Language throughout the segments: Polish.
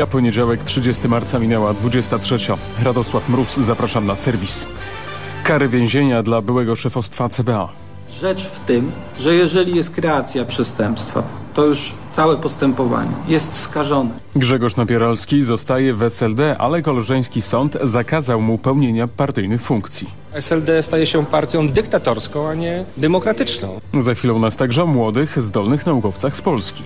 Ja poniedziałek 30 marca minęła 23. Radosław Mróz, zapraszam na serwis. Kary więzienia dla byłego szefostwa CBA. Rzecz w tym, że jeżeli jest kreacja przestępstwa, to już całe postępowanie jest skażone. Grzegorz Napieralski zostaje w SLD, ale koleżeński sąd zakazał mu pełnienia partyjnych funkcji. SLD staje się partią dyktatorską, a nie demokratyczną. Za chwilę u nas także o młodych, zdolnych naukowcach z Polski.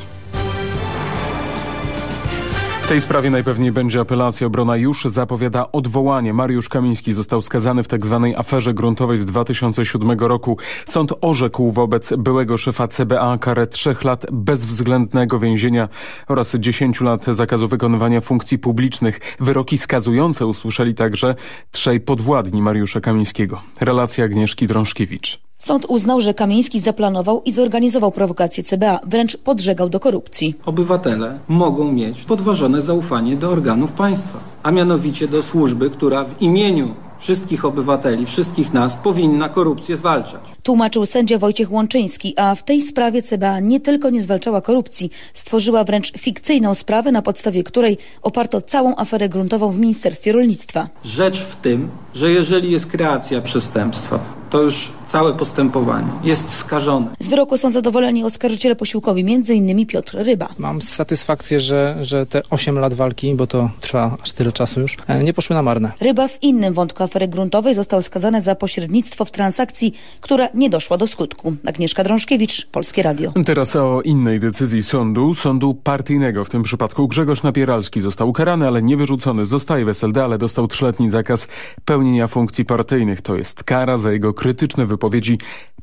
Tej sprawie najpewniej będzie apelacja. Obrona już zapowiada odwołanie. Mariusz Kamiński został skazany w tzw. Tak aferze gruntowej z 2007 roku. Sąd orzekł wobec byłego szefa CBA karę trzech lat bezwzględnego więzienia oraz 10 lat zakazu wykonywania funkcji publicznych. Wyroki skazujące usłyszeli także trzej podwładni Mariusza Kamińskiego. Relacja Agnieszki Drążkiewicz. Sąd uznał, że Kamiński zaplanował i zorganizował prowokację CBA, wręcz podżegał do korupcji. Obywatele mogą mieć podważone zaufanie do organów państwa, a mianowicie do służby, która w imieniu wszystkich obywateli, wszystkich nas powinna korupcję zwalczać. Tłumaczył sędzia Wojciech Łączyński, a w tej sprawie CBA nie tylko nie zwalczała korupcji, stworzyła wręcz fikcyjną sprawę, na podstawie której oparto całą aferę gruntową w Ministerstwie Rolnictwa. Rzecz w tym, że jeżeli jest kreacja przestępstwa, to już całe postępowanie jest skażone. Z wyroku są zadowoleni oskarżyciele posiłkowi, m.in. Piotr Ryba. Mam satysfakcję, że, że te 8 lat walki, bo to trwa aż tyle czasu już, e, nie poszły na marne. Ryba w innym wątku afery gruntowej został skazany za pośrednictwo w transakcji, która nie doszła do skutku. Agnieszka Drążkiewicz, Polskie Radio. Teraz o innej decyzji sądu, sądu partyjnego. W tym przypadku Grzegorz Napieralski został ukarany, ale nie wyrzucony. Zostaje w SLD, ale dostał trzyletni zakaz pełnienia funkcji partyjnych. To jest kara za jego krytyczne wypowiedzi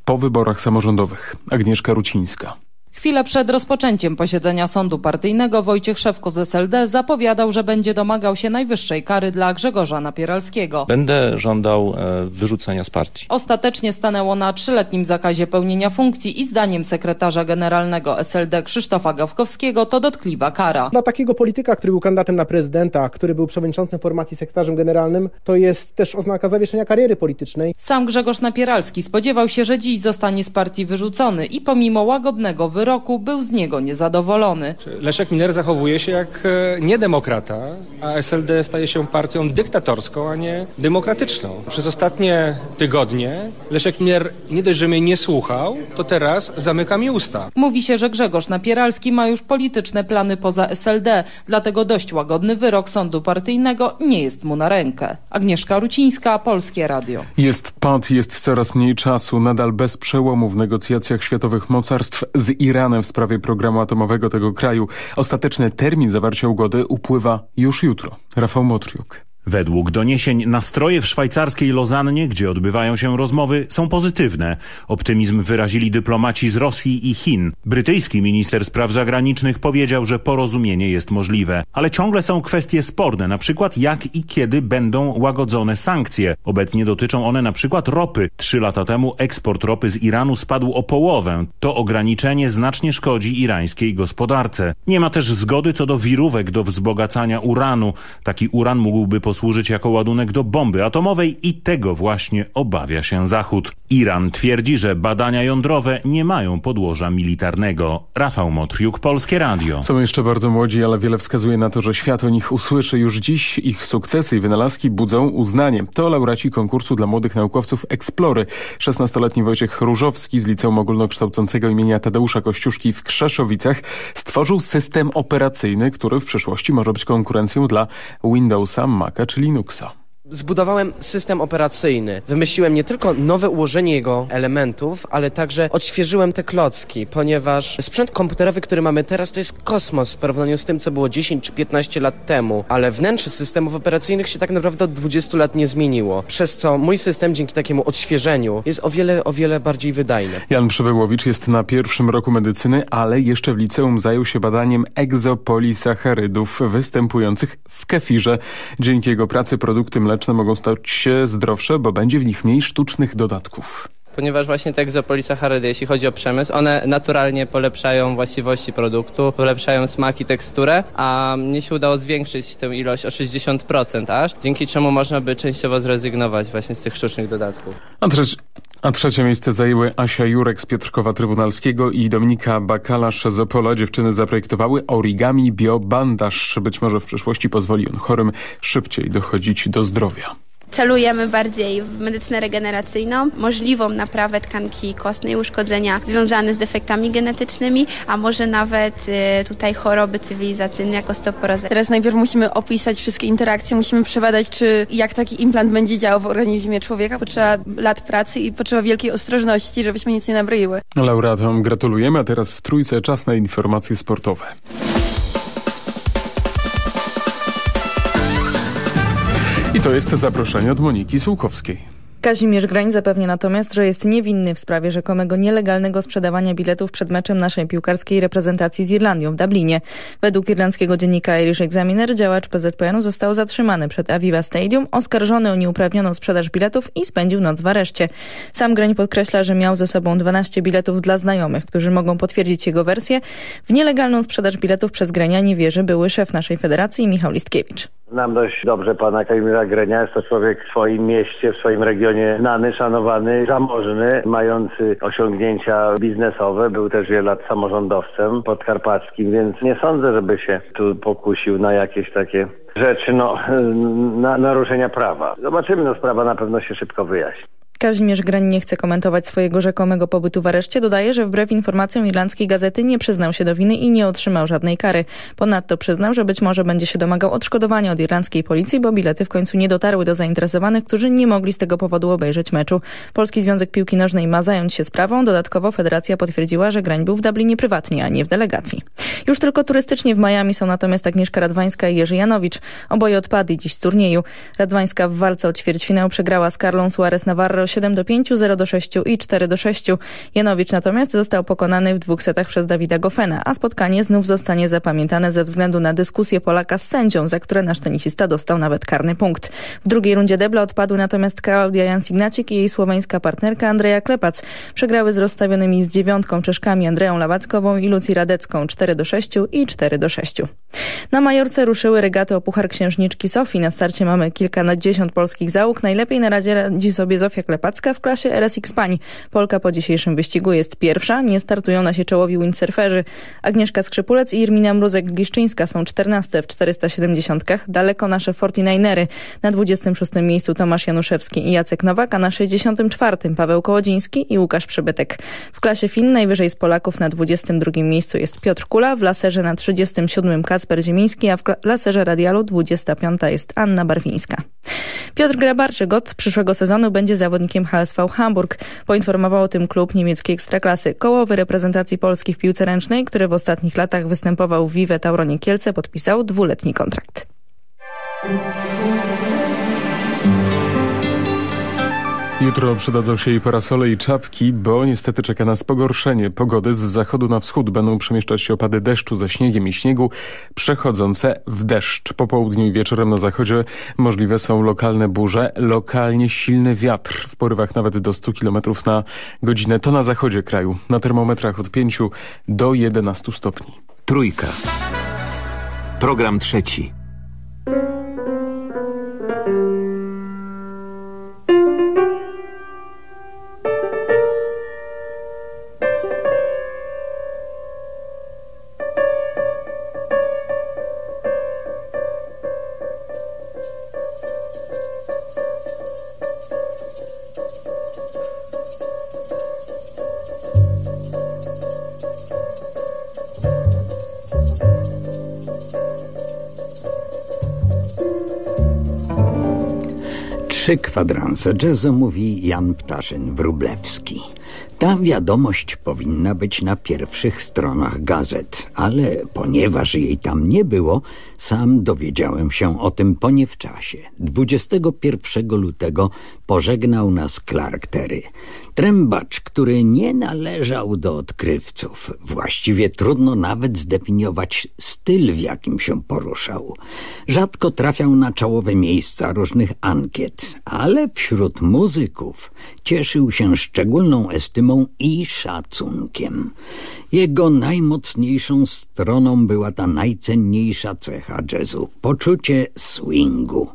po wyborach samorządowych. Agnieszka Rucińska. Chwilę przed rozpoczęciem posiedzenia sądu partyjnego Wojciech Szewko z SLD zapowiadał, że będzie domagał się najwyższej kary dla Grzegorza Napieralskiego. Będę żądał e, wyrzucenia z partii. Ostatecznie stanęło na trzyletnim zakazie pełnienia funkcji i zdaniem sekretarza generalnego SLD Krzysztofa Gawkowskiego to dotkliwa kara. Dla takiego polityka, który był kandydatem na prezydenta, który był przewodniczącym formacji sekretarzem generalnym, to jest też oznaka zawieszenia kariery politycznej. Sam Grzegorz Napieralski spodziewał się, że dziś zostanie z partii wyrzucony i pomimo łagodnego wyroku wyroku był z niego niezadowolony. Leszek Miller zachowuje się jak e, niedemokrata, a SLD staje się partią dyktatorską, a nie demokratyczną. Przez ostatnie tygodnie Leszek Miller nie dość, że mnie nie słuchał, to teraz zamyka mi usta. Mówi się, że Grzegorz Napieralski ma już polityczne plany poza SLD, dlatego dość łagodny wyrok sądu partyjnego nie jest mu na rękę. Agnieszka Rucińska, Polskie Radio. Jest pad, jest coraz mniej czasu, nadal bez przełomu w negocjacjach światowych mocarstw z Iranem Iranem w sprawie programu atomowego tego kraju. Ostateczny termin zawarcia ugody upływa już jutro. Rafał Motriuk. Według doniesień nastroje w szwajcarskiej Lozannie, gdzie odbywają się rozmowy, są pozytywne. Optymizm wyrazili dyplomaci z Rosji i Chin. Brytyjski minister spraw zagranicznych powiedział, że porozumienie jest możliwe. Ale ciągle są kwestie sporne, na przykład jak i kiedy będą łagodzone sankcje. Obecnie dotyczą one na przykład ropy. Trzy lata temu eksport ropy z Iranu spadł o połowę. To ograniczenie znacznie szkodzi irańskiej gospodarce. Nie ma też zgody co do wirówek do wzbogacania uranu. Taki uran mógłby posłużyć służyć jako ładunek do bomby atomowej i tego właśnie obawia się Zachód. Iran twierdzi, że badania jądrowe nie mają podłoża militarnego. Rafał Motriuk, Polskie Radio. Są jeszcze bardzo młodzi, ale wiele wskazuje na to, że świat o nich usłyszy już dziś. Ich sukcesy i wynalazki budzą uznanie. To laureaci konkursu dla młodych naukowców Explory. 16-letni Wojciech Różowski z Liceum Ogólnokształcącego imienia Tadeusza Kościuszki w Krzeszowicach stworzył system operacyjny, który w przyszłości może być konkurencją dla Windowsa, Maca czy Linuxa. Zbudowałem system operacyjny. Wymyśliłem nie tylko nowe ułożenie jego elementów, ale także odświeżyłem te klocki, ponieważ sprzęt komputerowy, który mamy teraz, to jest kosmos w porównaniu z tym, co było 10 czy 15 lat temu. Ale wnętrze systemów operacyjnych się tak naprawdę od 20 lat nie zmieniło. Przez co mój system dzięki takiemu odświeżeniu jest o wiele, o wiele bardziej wydajny. Jan Przybyłowicz jest na pierwszym roku medycyny, ale jeszcze w liceum zajął się badaniem egzopolisacharydów występujących w kefirze. Dzięki jego pracy produkty mleczne mleczne mogą stać się zdrowsze, bo będzie w nich mniej sztucznych dodatków ponieważ właśnie te egzopolisacharydy, jeśli chodzi o przemysł, one naturalnie polepszają właściwości produktu, polepszają smak i teksturę, a mnie się udało zwiększyć tę ilość o 60% aż, dzięki czemu można by częściowo zrezygnować właśnie z tych sztucznych dodatków. A też A trzecie miejsce zajęły Asia Jurek z Piotrkowa Trybunalskiego i Dominika Bakalarz z Opola. Dziewczyny zaprojektowały origami biobandaż. Być może w przyszłości pozwoli on chorym szybciej dochodzić do zdrowia. Celujemy bardziej w medycynę regeneracyjną, możliwą naprawę tkanki kostnej, uszkodzenia związane z defektami genetycznymi, a może nawet y, tutaj choroby cywilizacyjne jak osteoporoza. Teraz najpierw musimy opisać wszystkie interakcje, musimy przebadać, czy jak taki implant będzie działał w organizmie człowieka. Potrzeba lat pracy i potrzeba wielkiej ostrożności, żebyśmy nic nie nabroiły. Laureatom gratulujemy, a teraz w trójce czas na informacje sportowe. I to jest zaproszenie od Moniki Sułkowskiej. Kazimierz Grań zapewnia natomiast, że jest niewinny w sprawie rzekomego nielegalnego sprzedawania biletów przed meczem naszej piłkarskiej reprezentacji z Irlandią w Dublinie. Według irlandzkiego dziennika Irish Examiner działacz PZPN-u został zatrzymany przed Aviva Stadium, oskarżony o nieuprawnioną sprzedaż biletów i spędził noc w areszcie. Sam Grań podkreśla, że miał ze sobą 12 biletów dla znajomych, którzy mogą potwierdzić jego wersję. W nielegalną sprzedaż biletów przez Grania nie wierzy były szef naszej federacji Michał Listkiewicz. Znam dość dobrze pana Kazimierza Grenia. Jest to człowiek w swoim mieście, w swoim regionie znany, szanowany, zamożny, mający osiągnięcia biznesowe. Był też wiele lat samorządowcem podkarpackim, więc nie sądzę, żeby się tu pokusił na jakieś takie rzeczy, no, na naruszenia prawa. Zobaczymy, no sprawa na pewno się szybko wyjaśni. Kazimierz Grań nie chce komentować swojego rzekomego pobytu w areszcie. Dodaje, że wbrew informacjom irlandzkiej gazety nie przyznał się do winy i nie otrzymał żadnej kary. Ponadto przyznał, że być może będzie się domagał odszkodowania od irlandzkiej policji, bo bilety w końcu nie dotarły do zainteresowanych, którzy nie mogli z tego powodu obejrzeć meczu. Polski Związek Piłki Nożnej ma zająć się sprawą. Dodatkowo federacja potwierdziła, że Grań był w Dublinie prywatnie, a nie w delegacji. Już tylko turystycznie w Miami są natomiast Agnieszka Radwańska i Jerzy Janowicz. Oboje odpadli dziś z turnieju. Radwańska w walce o ćwierćfinał przegrała z Carlą Suarez Navarro 7 do 5, 0 do 6 i 4 do 6. Janowicz natomiast został pokonany w dwóch setach przez Dawida Goffena, a spotkanie znów zostanie zapamiętane ze względu na dyskusję Polaka z sędzią, za które nasz tenisista dostał nawet karny punkt. W drugiej rundzie debla odpadły natomiast Klaudia Jansignacik i jej słoweńska partnerka Andrea Klepac. Przegrały z rozstawionymi z dziewiątką Czeszkami Andreą Lawackową i Lucji Radecką 4 do 6 i 4 do 6. Na Majorce ruszyły regaty o Puchar Księżniczki Sofii. Na starcie mamy kilkadziesiąt polskich załóg. Najlepiej na razie radzi sobie Zofia Klepacka w klasie RSX Pań. Polka po dzisiejszym wyścigu jest pierwsza. Nie startują nasi czołowi windsurferzy. Agnieszka Skrzypulec i Irmina Mruzek-Gliszczyńska są 14 w 470. Daleko nasze 49ery. Na 26 miejscu Tomasz Januszewski i Jacek Nowak, a na 64 Paweł Kołodziński i Łukasz Przybytek. W klasie FIN najwyżej z Polaków na 22 miejscu jest Piotr Kula, w laserze na 37 Kacper Ziemiński, a w laserze radialu 25 jest Anna Barwińska. Piotr Grabarczyk od przyszłego sezonu będzie zawodnikiem HSV Hamburg. Poinformował o tym klub niemieckiej ekstraklasy. Kołowy reprezentacji Polski w piłce ręcznej, który w ostatnich latach występował w Vive Tauronie Kielce, podpisał dwuletni kontrakt. Jutro przydadzą się jej parasole i czapki, bo niestety czeka nas pogorszenie pogody. Z zachodu na wschód będą przemieszczać się opady deszczu ze śniegiem i śniegu, przechodzące w deszcz. Po południu i wieczorem na zachodzie możliwe są lokalne burze, lokalnie silny wiatr w porywach nawet do 100 km na godzinę. To na zachodzie kraju, na termometrach od 5 do 11 stopni. Trójka. Program trzeci. Kwadranse jazzu mówi Jan Ptaszyn-Wrublewski. Ta wiadomość powinna być na pierwszych stronach gazet, ale ponieważ jej tam nie było, sam dowiedziałem się o tym po niewczasie. 21 lutego pożegnał nas Clark Terry. Trębacz, który nie należał do odkrywców. Właściwie trudno nawet zdefiniować styl, w jakim się poruszał. Rzadko trafiał na czołowe miejsca różnych ankiet, ale wśród muzyków cieszył się szczególną estymą i szacunkiem. Jego najmocniejszą stroną była ta najcenniejsza cecha jazzu poczucie swingu.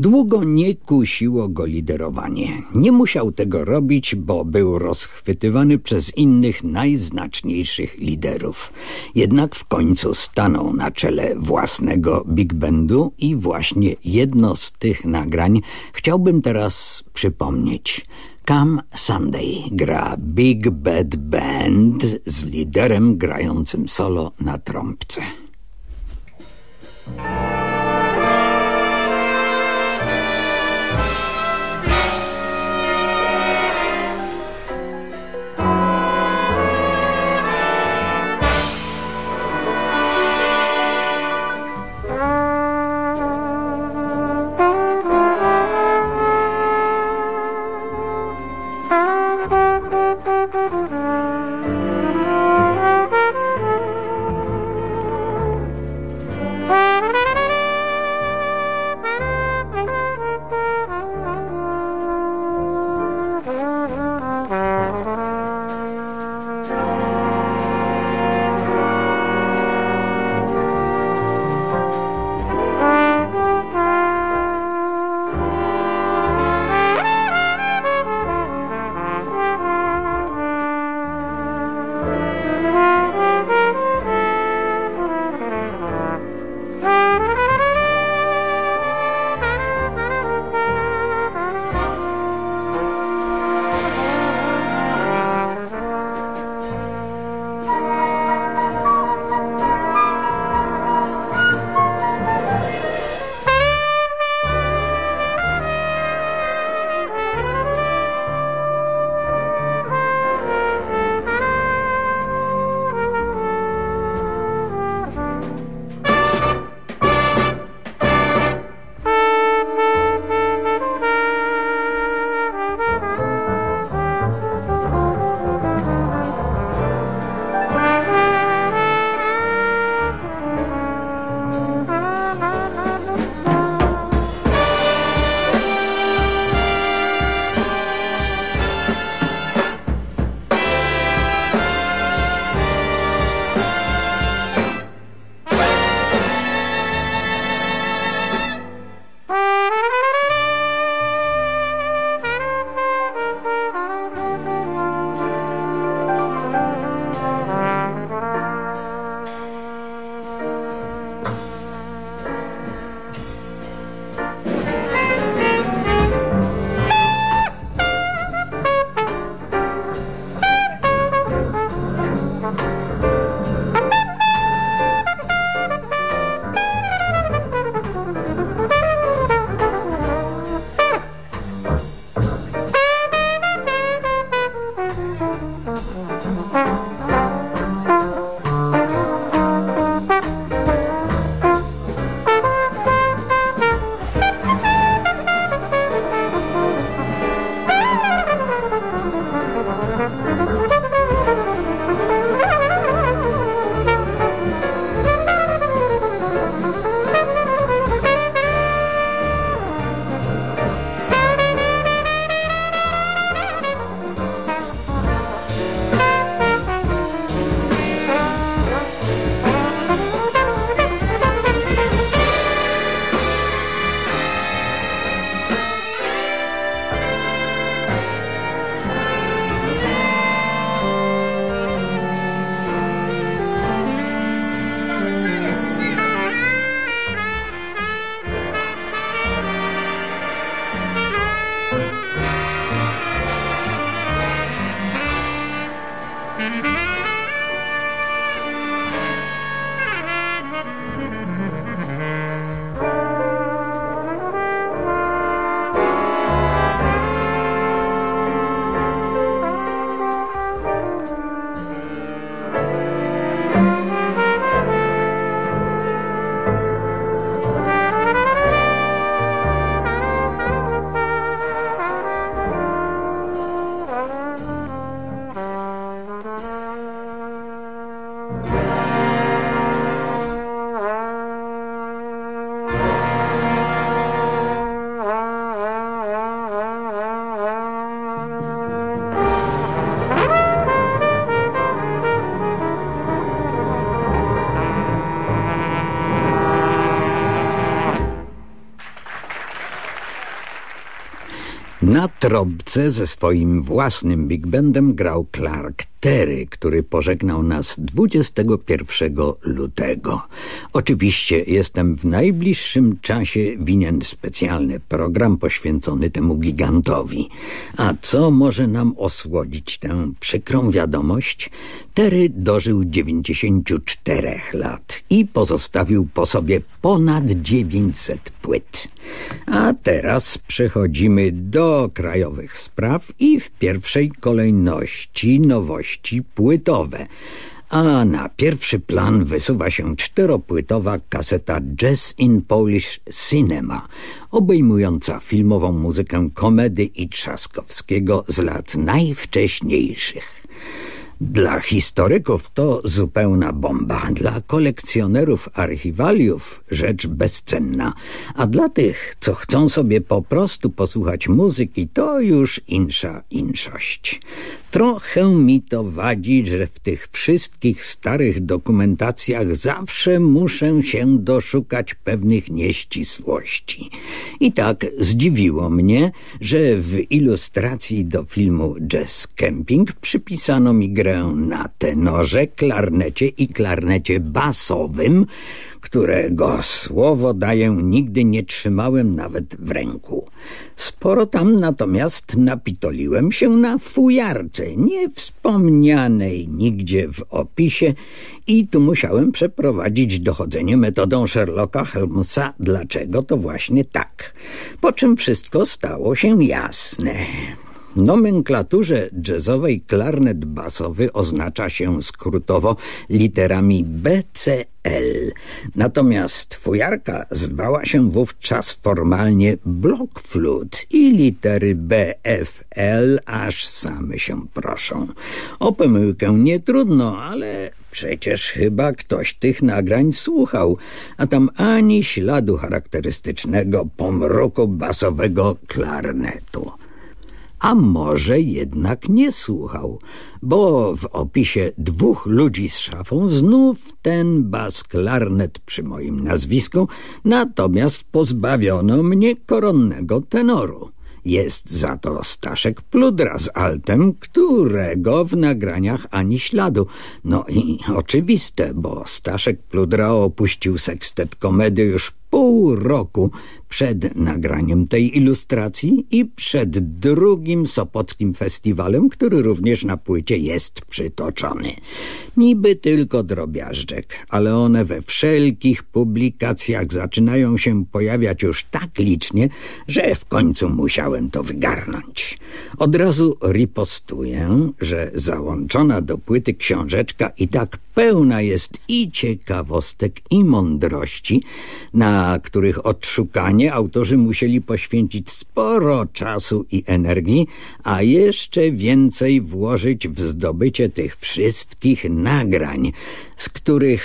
Długo nie kusiło go liderowanie. Nie musiał tego robić, bo był rozchwytywany przez innych najznaczniejszych liderów. Jednak w końcu stanął na czele własnego big bandu i właśnie jedno z tych nagrań chciałbym teraz przypomnieć. Come Sunday gra Big Bad Band z liderem grającym solo na trąbce. Trąbce ze swoim własnym big bandem grał Clark Terry, który pożegnał nas 21 lutego. Oczywiście jestem w najbliższym czasie winien specjalny program poświęcony temu gigantowi. A co może nam osłodzić tę przykrą wiadomość? Terry dożył 94 lat i pozostawił po sobie ponad 900 płyt. A teraz przechodzimy do krajowych spraw i w pierwszej kolejności nowości płytowe. A na pierwszy plan wysuwa się czteropłytowa kaseta Jazz in Polish Cinema, obejmująca filmową muzykę komedy i Trzaskowskiego z lat najwcześniejszych. Dla historyków to zupełna bomba, dla kolekcjonerów archiwaliów rzecz bezcenna, a dla tych, co chcą sobie po prostu posłuchać muzyki, to już insza inszość. Trochę mi to wadzi, że w tych wszystkich starych dokumentacjach zawsze muszę się doszukać pewnych nieścisłości. I tak zdziwiło mnie, że w ilustracji do filmu Jazz Camping przypisano mi grę na tenorze, klarnecie i klarnecie basowym, którego słowo daję nigdy nie trzymałem nawet w ręku. Sporo tam natomiast napitoliłem się na fujarce, nie wspomnianej nigdzie w opisie i tu musiałem przeprowadzić dochodzenie metodą Sherlocka Holmesa, dlaczego to właśnie tak. Po czym wszystko stało się jasne. Nomenklaturze jazzowej klarnet basowy oznacza się skrótowo literami BCL. Natomiast fujarka zwała się wówczas formalnie block flute i litery BFL aż same się proszą. O pomyłkę nie trudno, ale Przecież chyba ktoś tych nagrań słuchał, a tam ani śladu charakterystycznego pomruku basowego klarnetu a może jednak nie słuchał, bo w opisie dwóch ludzi z szafą znów ten bas klarnet przy moim nazwisku, natomiast pozbawiono mnie koronnego tenoru. Jest za to Staszek Pludra z altem, którego w nagraniach ani śladu. No i oczywiste, bo Staszek Pludra opuścił sekstet komedy już pół roku przed nagraniem tej ilustracji i przed drugim Sopockim Festiwalem, który również na płycie jest przytoczony. Niby tylko drobiażdżek, ale one we wszelkich publikacjach zaczynają się pojawiać już tak licznie, że w końcu musiałem to wygarnąć. Od razu ripostuję, że załączona do płyty książeczka i tak pełna jest i ciekawostek, i mądrości, na których odszukanie autorzy musieli poświęcić sporo czasu i energii, a jeszcze więcej włożyć w zdobycie tych wszystkich nagrań, z których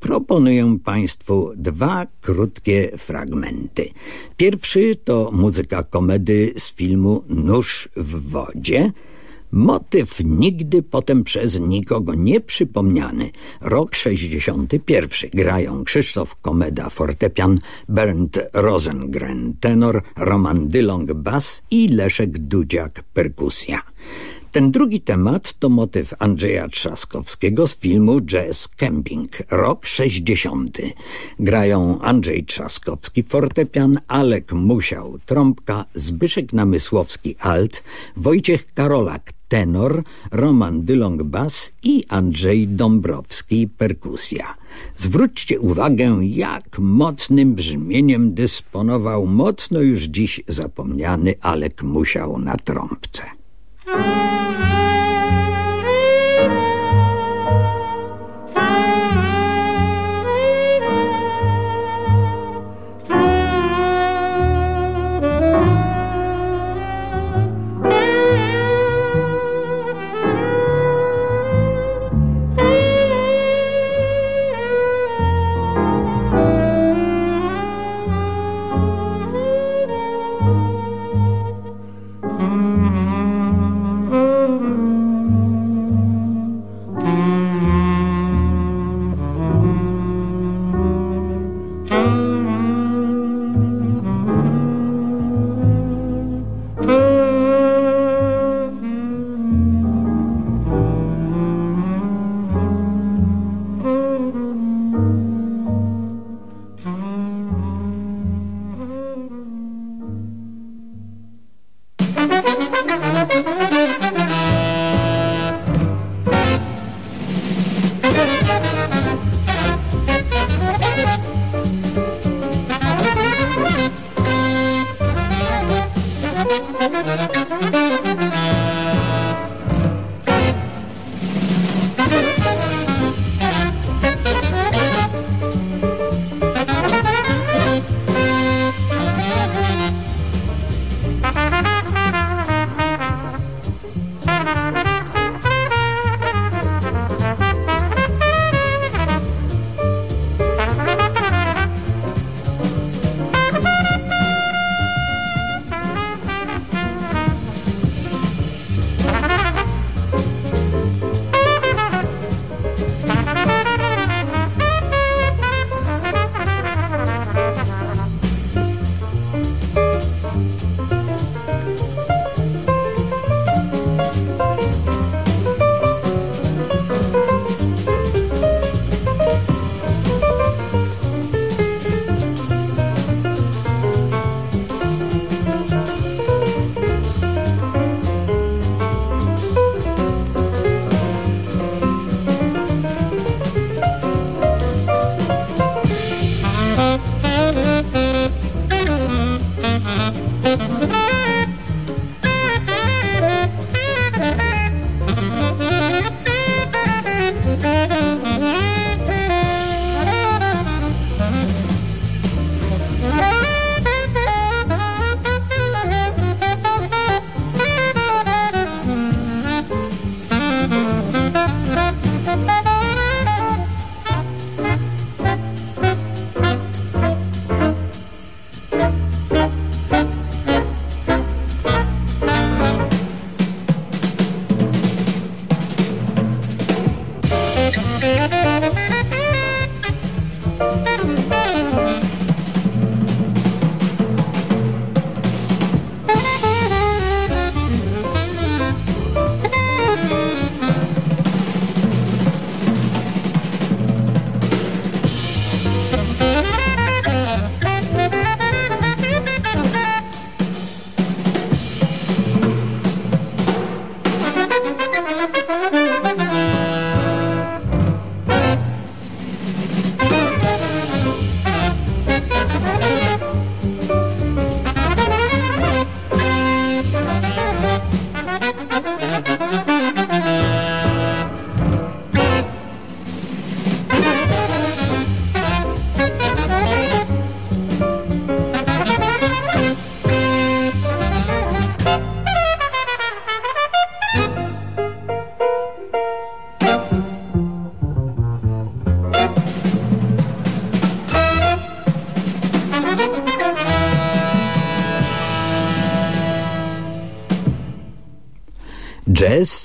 proponuję Państwu dwa krótkie fragmenty. Pierwszy to muzyka komedy z filmu Nóż w wodzie, Motyw nigdy potem przez nikogo nie przypomniany. Rok 61. Grają Krzysztof Komeda fortepian, Bernd Rosengren tenor, Roman Dylong bas i Leszek Dudziak perkusja. Ten drugi temat to motyw Andrzeja Trzaskowskiego z filmu Jazz Camping, rok 60. Grają Andrzej Trzaskowski fortepian, Alek Musiał trąbka, Zbyszek Namysłowski alt, Wojciech Karolak tenor, Roman Dylong bas i Andrzej Dąbrowski perkusja. Zwróćcie uwagę, jak mocnym brzmieniem dysponował mocno już dziś zapomniany Alek Musiał na trąbce.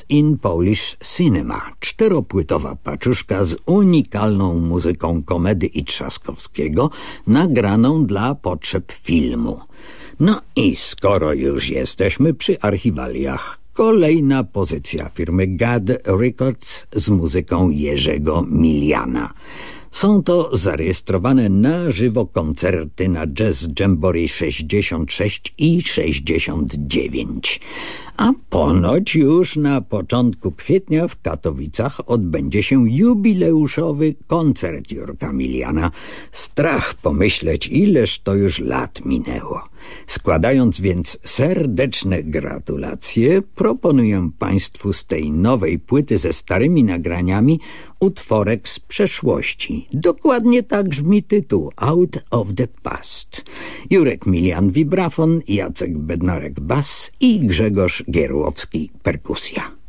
In Polish Cinema, czteropłytowa paczuszka z unikalną muzyką komedy i Trzaskowskiego, nagraną dla potrzeb filmu. No i skoro już jesteśmy przy archiwaliach, kolejna pozycja firmy Gad Records z muzyką Jerzego Miliana. Są to zarejestrowane na żywo koncerty na Jazz Jamboree 66 i 69. A ponoć już na początku kwietnia w Katowicach odbędzie się jubileuszowy koncert Jurka Miliana. Strach pomyśleć, ileż to już lat minęło. Składając więc serdeczne gratulacje, proponuję Państwu z tej nowej płyty ze starymi nagraniami utworek z przeszłości. Dokładnie tak brzmi tytuł Out of the Past. Jurek Milian vibrafon, Jacek Bednarek bas i Grzegorz Gierłowski perkusja.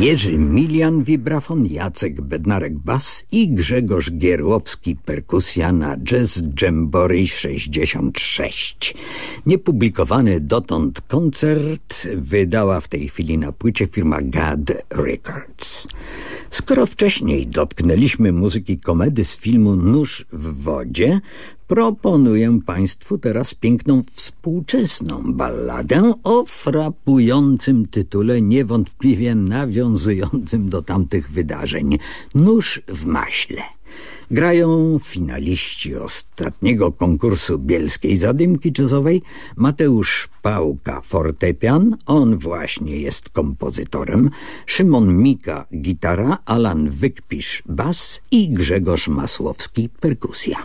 Jerzy Milian wibrafon, Jacek Bednarek bas i Grzegorz Gierłowski perkusja na Jazz Jamboree 66. Niepublikowany dotąd koncert wydała w tej chwili na płycie firma Gad Records. Skoro wcześniej dotknęliśmy muzyki komedy z filmu Nóż w wodzie, proponuję Państwu teraz piękną współczesną balladę o frapującym tytule, niewątpliwie nawiązującym do tamtych wydarzeń. Nóż w maśle. Grają finaliści ostatniego konkursu bielskiej zadymki jazzowej Mateusz Pałka fortepian, on właśnie jest kompozytorem, Szymon Mika gitara, Alan Wykpisz bas. I Grzegorz Masłowski perkusja.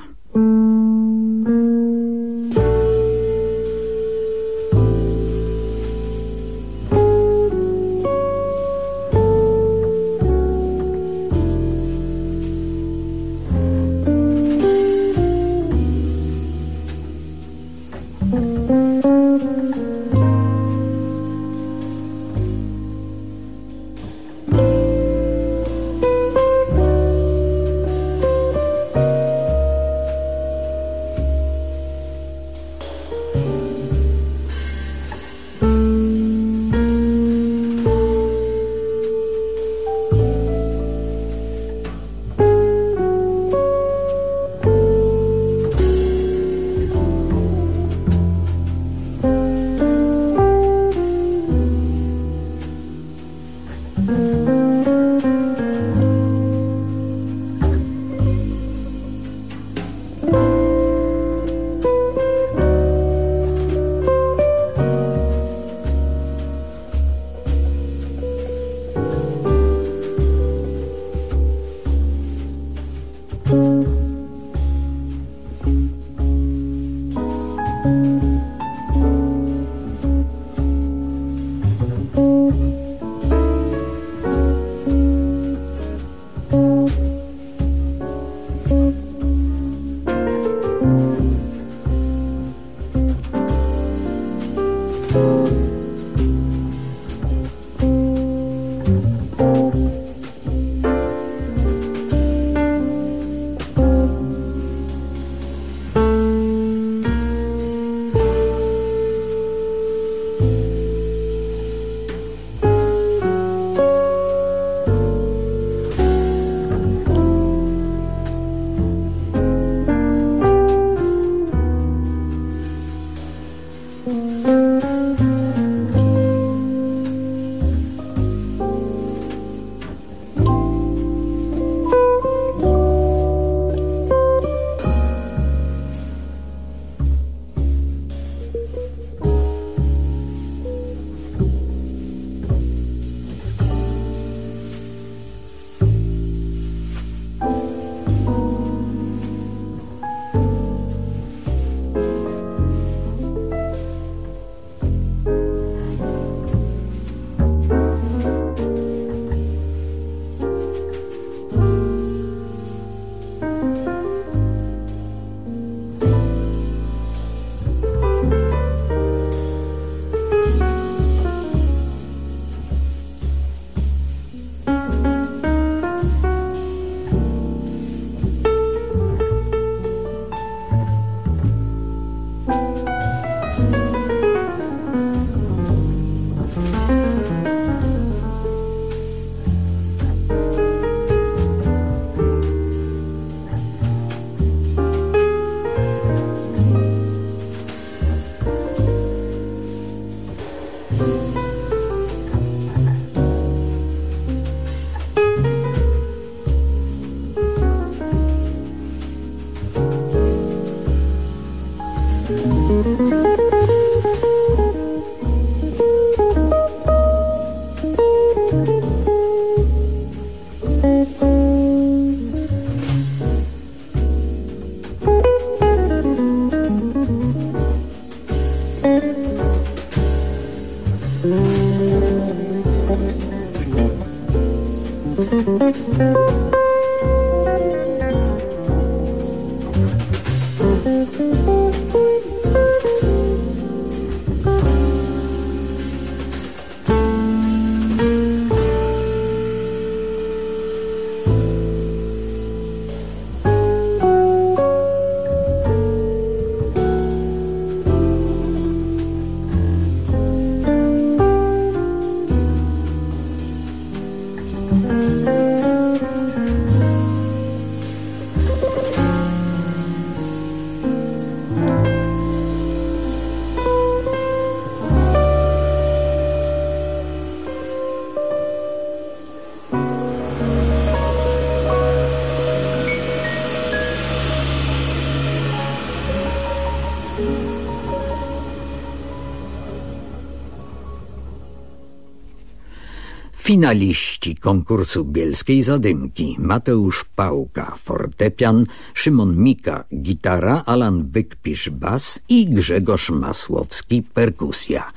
Finaliści konkursu Bielskiej Zadymki Mateusz Pałka fortepian, Szymon Mika gitara, Alan Wykpisz bas i Grzegorz Masłowski perkusja.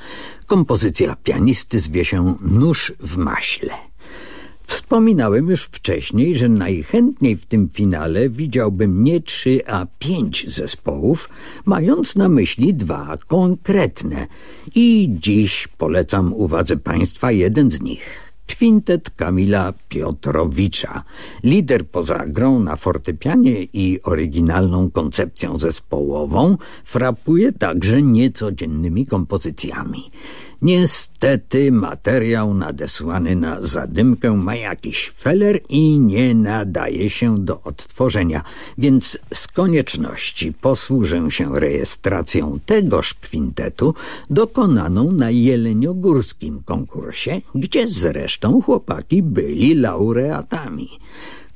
Kompozycja pianisty zwie się Nóż w maśle. Wspominałem już wcześniej, że najchętniej w tym finale widziałbym nie trzy, a pięć zespołów, mając na myśli dwa konkretne. I dziś polecam uwadze Państwa jeden z nich. Kwintet Kamila Piotrowicza, lider poza grą na fortepianie i oryginalną koncepcją zespołową, frapuje także niecodziennymi kompozycjami. Niestety materiał nadesłany na zadymkę ma jakiś feler i nie nadaje się do odtworzenia, więc z konieczności posłużę się rejestracją tegoż kwintetu dokonaną na jeleniogórskim konkursie, gdzie zresztą chłopaki byli laureatami.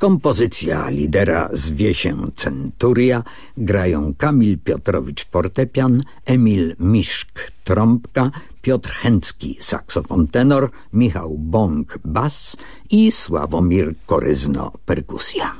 Kompozycja lidera zwie się Centuria, grają Kamil Piotrowicz fortepian, Emil Miszk trąbka, Piotr Chęcki saksofon tenor, Michał Bąk bas i Sławomir Koryzno perkusja.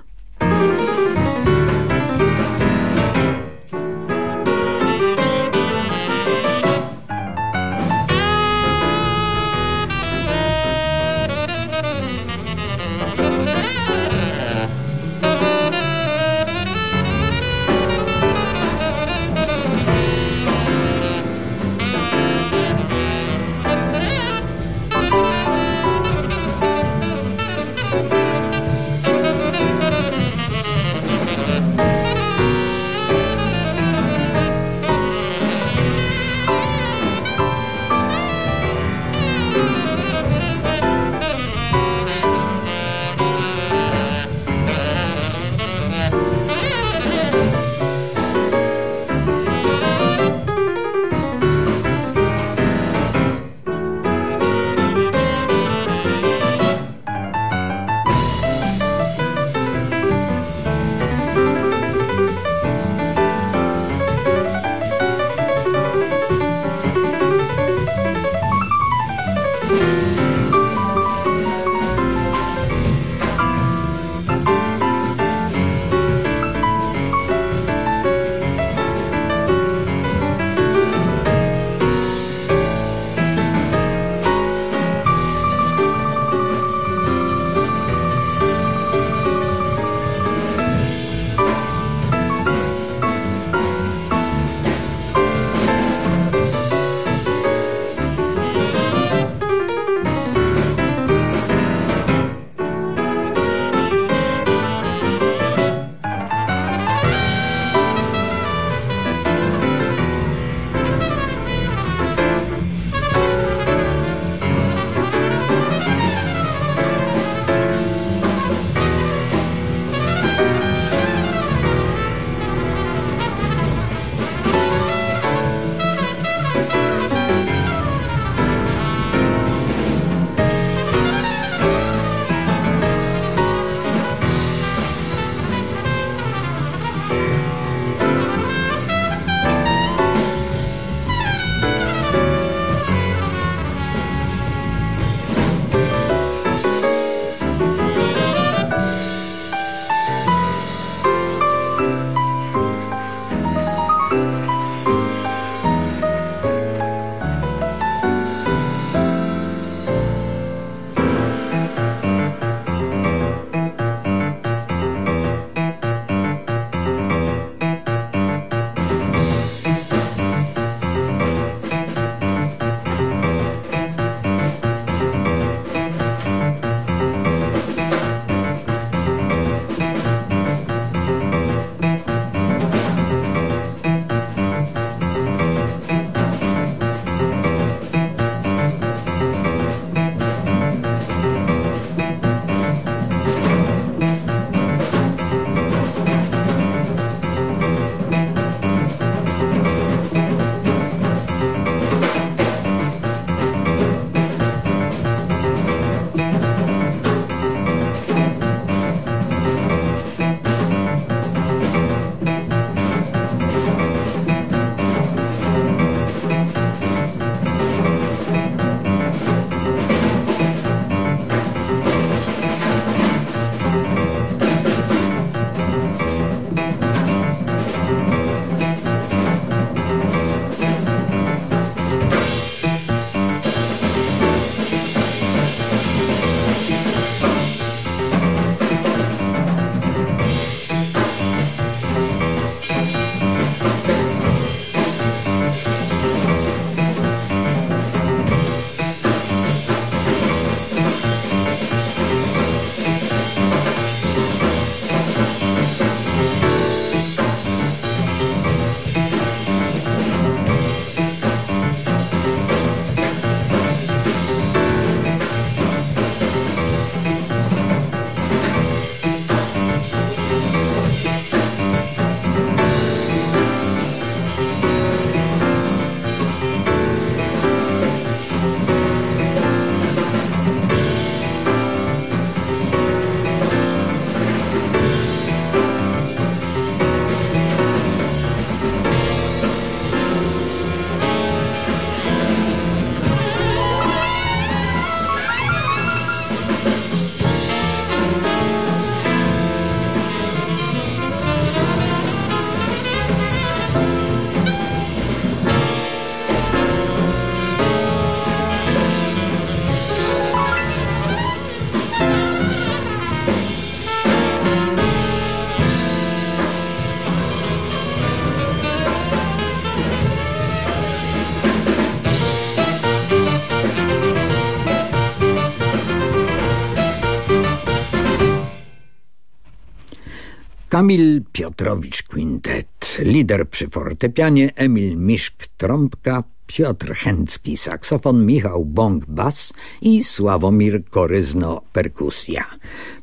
Kamil Piotrowicz Quintet, lider przy fortepianie, Emil Miszk trąbka, Piotr Chęcki saksofon, Michał Bąk bas i Sławomir Koryzno perkusja.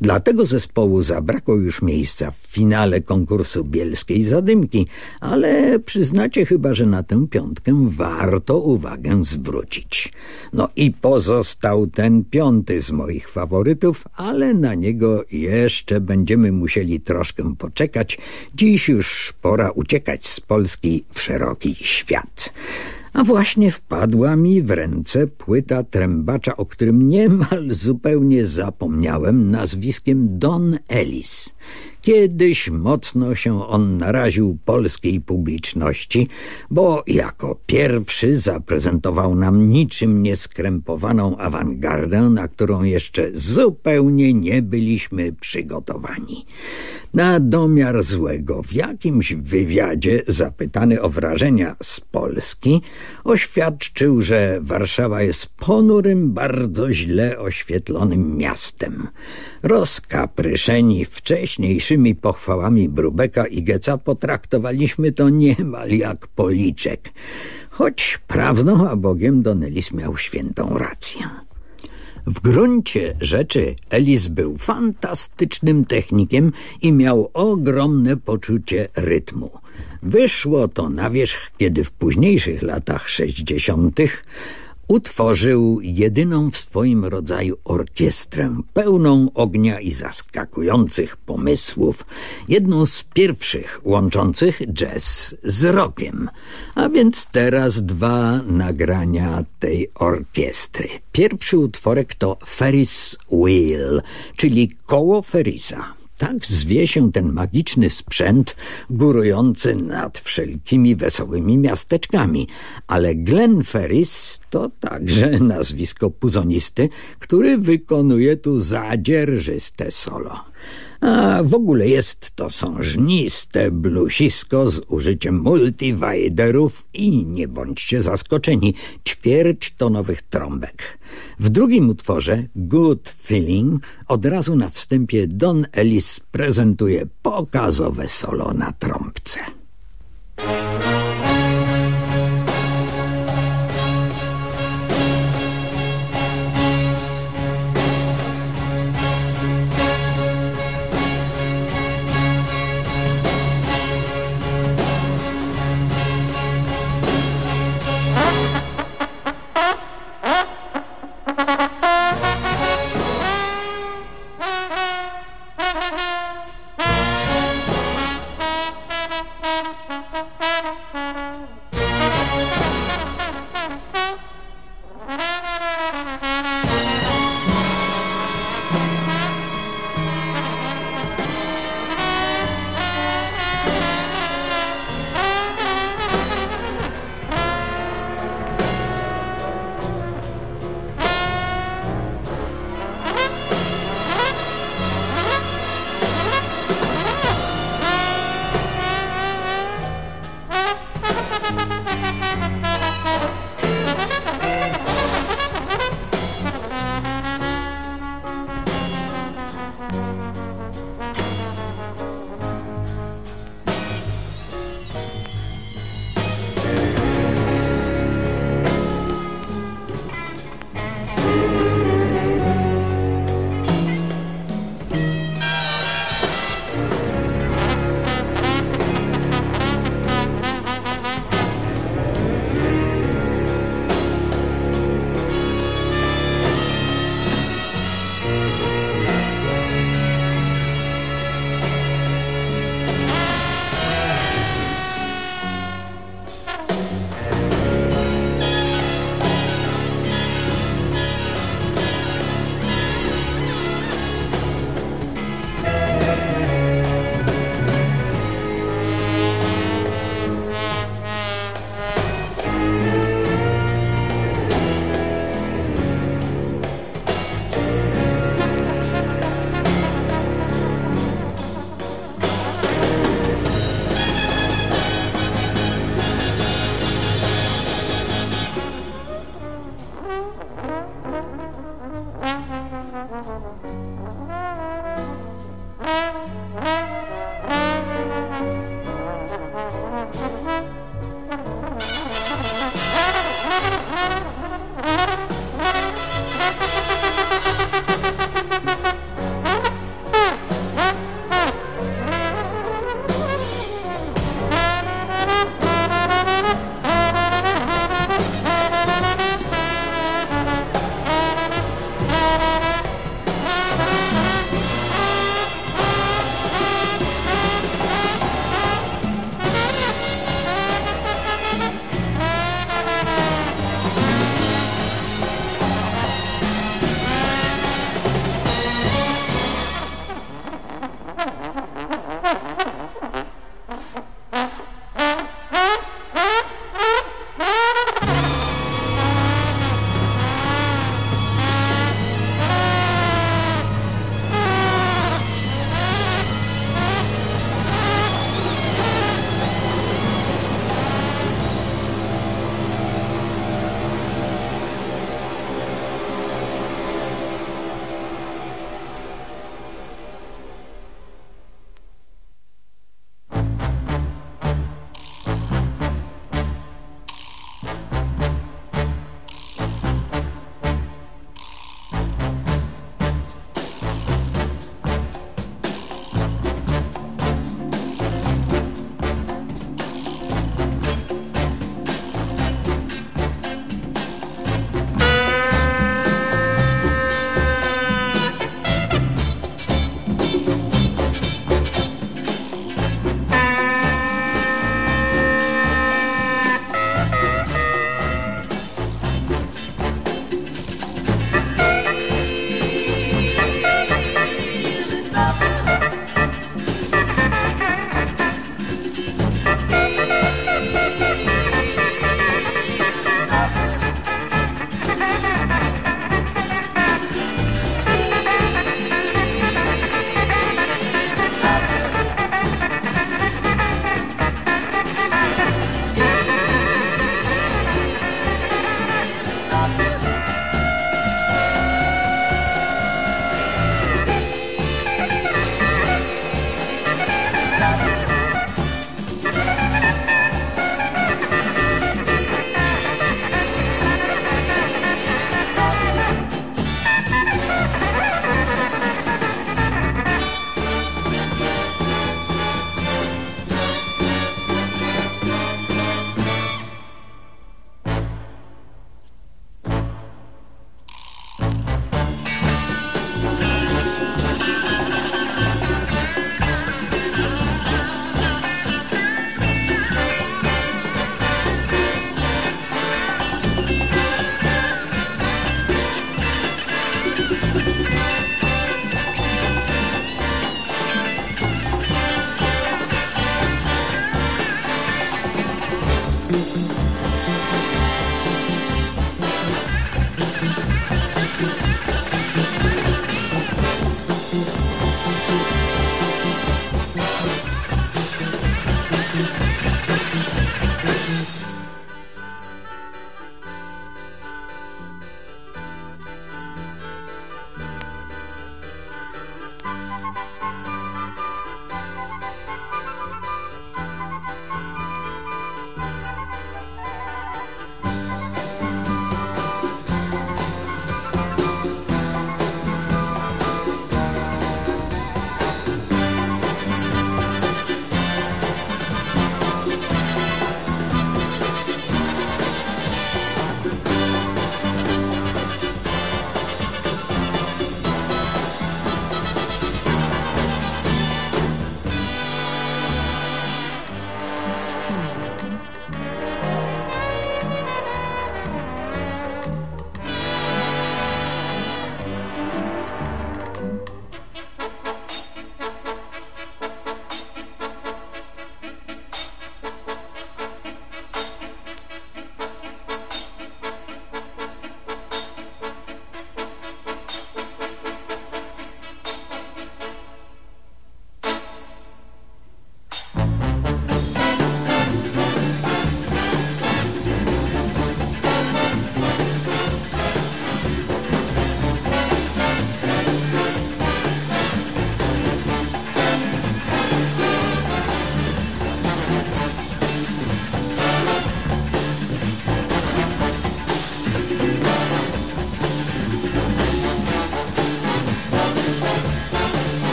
Dla tego zespołu zabrakło już miejsca w finale konkursu Bielskiej Zadymki, ale przyznacie chyba, że na tę piątkę warto uwagę zwrócić. No i pozostał ten piąty z moich faworytów, ale na niego jeszcze będziemy musieli troszkę poczekać. Dziś już pora uciekać z Polski w szeroki świat. A właśnie wpadła mi w ręce płyta trębacza, o którym niemal zupełnie zapomniałem, nazwiskiem Don Ellis. Kiedyś mocno się on naraził polskiej publiczności, bo jako pierwszy zaprezentował nam niczym nieskrępowaną awangardę, na którą jeszcze zupełnie nie byliśmy przygotowani. Na domiar złego w jakimś wywiadzie zapytany o wrażenia z Polski oświadczył, że Warszawa jest ponurym, bardzo źle oświetlonym miastem. Rozkapryszeni wcześniejszymi pochwałami Brubeka i Geca potraktowaliśmy to niemal jak policzek, choć prawną a Bogiem Donelis miał świętą rację. W gruncie rzeczy Ellis był fantastycznym technikiem i miał ogromne poczucie rytmu. Wyszło to na wierzch, kiedy w późniejszych latach sześćdziesiątych utworzył jedyną w swoim rodzaju orkiestrę, pełną ognia i zaskakujących pomysłów, jedną z pierwszych łączących jazz z rockiem. A więc teraz dwa nagrania tej orkiestry. Pierwszy utworek to Ferris Wheel, czyli koło Ferrisa. Tak zwie się ten magiczny sprzęt górujący nad wszelkimi wesołymi miasteczkami. Ale Glenn Ferris to także nazwisko puzonisty, który wykonuje tu zadzierżyste solo. A w ogóle jest to sążniste blusisko z użyciem multiwajderów i nie bądźcie zaskoczeni, ćwierćtonowych trąbek. W drugim utworze, Good Feeling, od razu na wstępie Don Ellis prezentuje pokazowe solo na trąbce.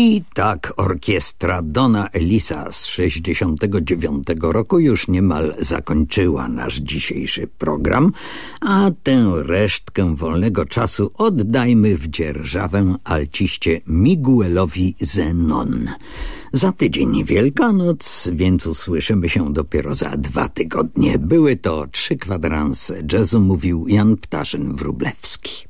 I tak orkiestra Dona Elisa z 69 roku już niemal zakończyła nasz dzisiejszy program, a tę resztkę wolnego czasu oddajmy w dzierżawę alciście Miguelowi Zenon. Za tydzień Wielkanoc, więc usłyszymy się dopiero za dwa tygodnie. Były to trzy kwadranse jazzu, mówił Jan Ptaszyn-Wrublewski.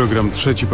Program trzeci